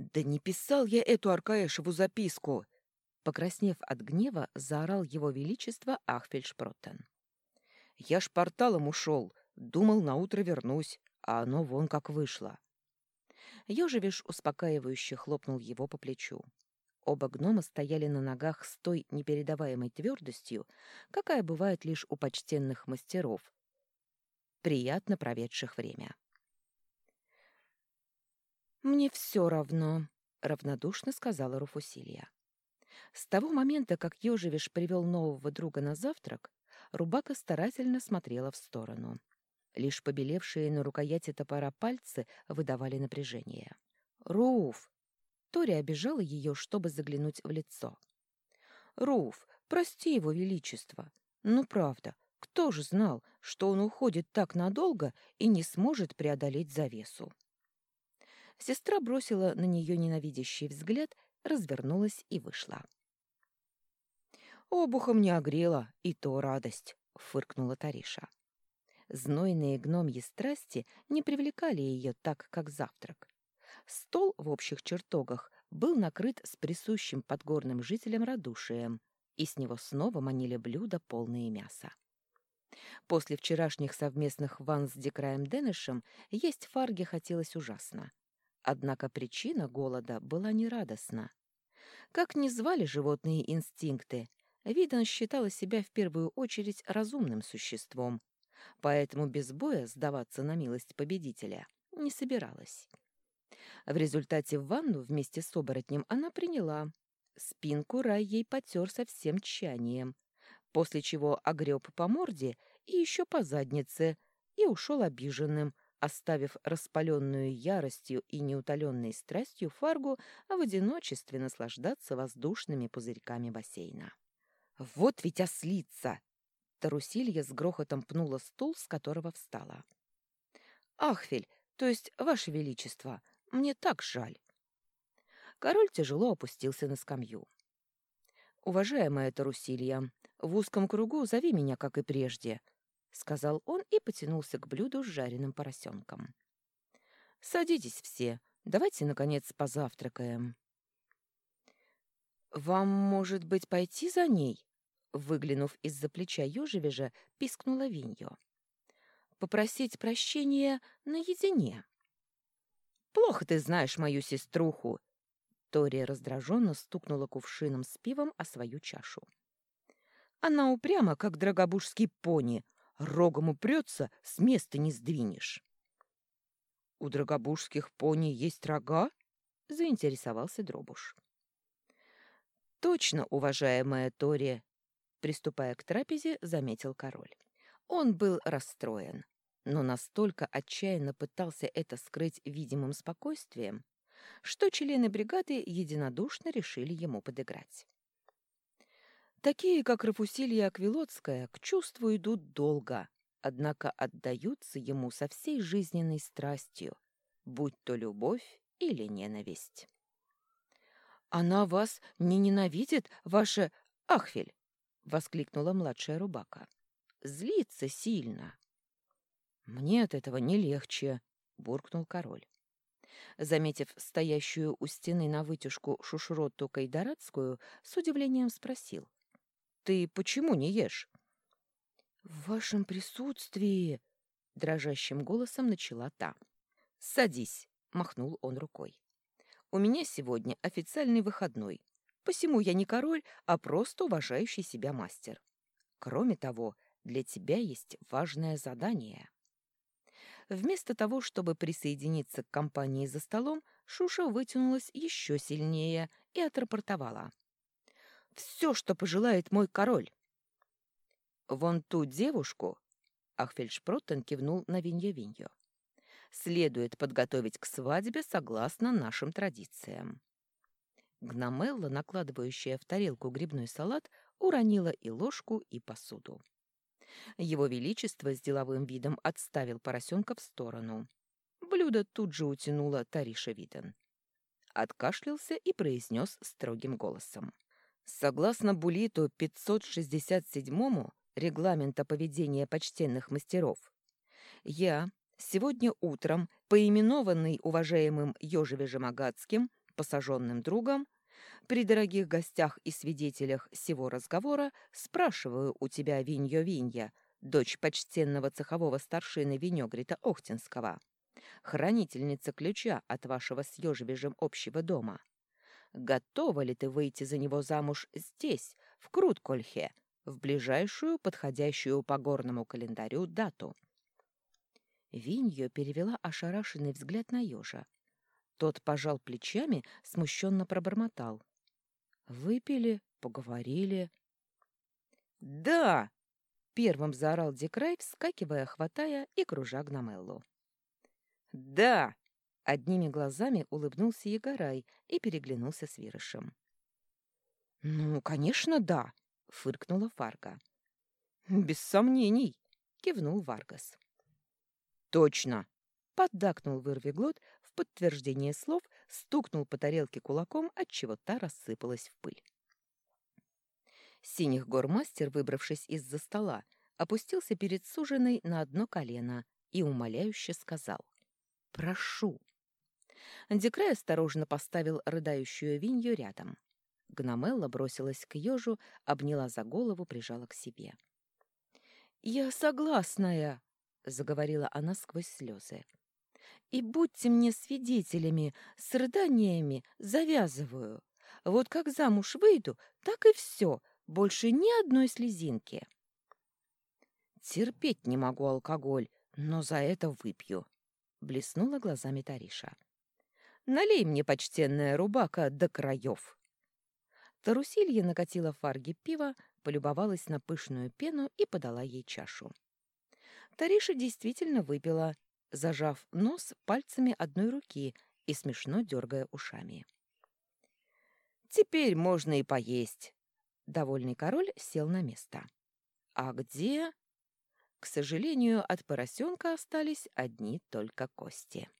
«Да не писал я эту Аркаешеву записку!» Покраснев от гнева, заорал его величество Ахфельшпроттен. «Я ж порталом ушел, думал, наутро вернусь, а оно вон как вышло». Ёжевиш успокаивающе хлопнул его по плечу. Оба гнома стояли на ногах с той непередаваемой твердостью, какая бывает лишь у почтенных мастеров, приятно проведших время. «Мне все равно», — равнодушно сказала Руфусилья. С того момента, как Ёжевиш привел нового друга на завтрак, Рубака старательно смотрела в сторону. Лишь побелевшие на рукояти топора пальцы выдавали напряжение. «Руф!» Тори обижала ее, чтобы заглянуть в лицо. «Руф, прости его величество. Ну, правда, кто же знал, что он уходит так надолго и не сможет преодолеть завесу?» Сестра бросила на нее ненавидящий взгляд, развернулась и вышла. «Обухом не огрела, и то радость», — фыркнула Тариша. Знойные гномьи страсти не привлекали ее так, как завтрак. Стол в общих чертогах был накрыт с присущим подгорным жителям радушием, и с него снова манили блюда, полные мяса. После вчерашних совместных ван с Декраем Денышем есть фарге хотелось ужасно. Однако причина голода была нерадостна. Как ни звали животные инстинкты, Видан считала себя в первую очередь разумным существом, поэтому без боя сдаваться на милость победителя не собиралась. В результате ванну вместе с оборотнем она приняла. Спинку рай ей потер со всем тщанием, после чего огреб по морде и еще по заднице, и ушел обиженным, оставив распаленную яростью и неутоленной страстью Фаргу в одиночестве наслаждаться воздушными пузырьками бассейна. «Вот ведь ослица!» Тарусилья с грохотом пнула стул, с которого встала. «Ахфель, то есть, Ваше Величество, мне так жаль!» Король тяжело опустился на скамью. «Уважаемая Тарусилья, в узком кругу зови меня, как и прежде», — сказал он и потянулся к блюду с жареным поросенком. «Садитесь все, давайте, наконец, позавтракаем». «Вам, может быть, пойти за ней?» Выглянув из-за плеча Ёжевежа, пискнула Виньо. «Попросить прощения наедине». «Плохо ты знаешь мою сеструху!» Тория раздраженно стукнула кувшином с пивом о свою чашу. «Она упряма, как драгобужский пони, Рогом упрется, с места не сдвинешь. — У драгобужских пони есть рога? — заинтересовался Дробуш. — Точно, уважаемая Тори, — приступая к трапезе, заметил король. Он был расстроен, но настолько отчаянно пытался это скрыть видимым спокойствием, что члены бригады единодушно решили ему подыграть. Такие, как Рафусилья Аквилотская, к чувству идут долго, однако отдаются ему со всей жизненной страстью, будь то любовь или ненависть. «Она вас не ненавидит, ваша Ахфель!» — воскликнула младшая рубака. «Злится сильно». «Мне от этого не легче», — буркнул король. Заметив стоящую у стены на вытяжку шушроту Кайдарадскую, с удивлением спросил. Ты почему не ешь? В вашем присутствии, дрожащим голосом начала та. Садись, махнул он рукой. У меня сегодня официальный выходной. Посему я не король, а просто уважающий себя мастер. Кроме того, для тебя есть важное задание. Вместо того, чтобы присоединиться к компании за столом, Шуша вытянулась еще сильнее и отрапортовала все, что пожелает мой король. Вон ту девушку, Ахфельшпроттен кивнул на Винья-Виньо, следует подготовить к свадьбе согласно нашим традициям. Гномелла, накладывающая в тарелку грибной салат, уронила и ложку, и посуду. Его Величество с деловым видом отставил поросенка в сторону. Блюдо тут же утянуло Тариша Виден. Откашлялся и произнес строгим голосом. Согласно Булиту 567-му регламента поведения почтенных мастеров, я сегодня утром, поименованный уважаемым Ёжевежем Агатским, посаженным другом, при дорогих гостях и свидетелях сего разговора спрашиваю у тебя Виньо-Винья, дочь почтенного цехового старшины Винегрита Охтинского, хранительница ключа от вашего с Ёжевежем общего дома. Готова ли ты выйти за него замуж здесь, в Круткольхе, в ближайшую, подходящую по горному календарю дату?» Виньо перевела ошарашенный взгляд на ежа. Тот пожал плечами, смущенно пробормотал. «Выпили, поговорили». «Да!» — первым заорал Дикрай, вскакивая, хватая и кружа Гномеллу. «Да!» — одними глазами улыбнулся Егорай и переглянулся с Вирышем. «Ну, конечно, да!» — фыркнула Фарга. «Без сомнений!» — кивнул Варгас. «Точно!» — поддакнул вырвиглот в подтверждение слов, стукнул по тарелке кулаком, отчего та рассыпалась в пыль. Синих гормастер, выбравшись из-за стола, опустился перед суженой на одно колено и умоляюще сказал «Прошу». Декрай осторожно поставил рыдающую Винью рядом. Гномелла бросилась к ежу, обняла за голову, прижала к себе. «Я согласная!» — заговорила она сквозь слезы. «И будьте мне свидетелями, с рыданиями завязываю. Вот как замуж выйду, так и все, больше ни одной слезинки». «Терпеть не могу алкоголь, но за это выпью», — блеснула глазами Тариша. «Налей мне, почтенная рубака, до краев». Тарусилья накатила фарги пива, полюбовалась на пышную пену и подала ей чашу. Тариша действительно выпила, зажав нос пальцами одной руки и смешно дергая ушами. «Теперь можно и поесть!» Довольный король сел на место. «А где?» К сожалению, от поросенка остались одни только кости.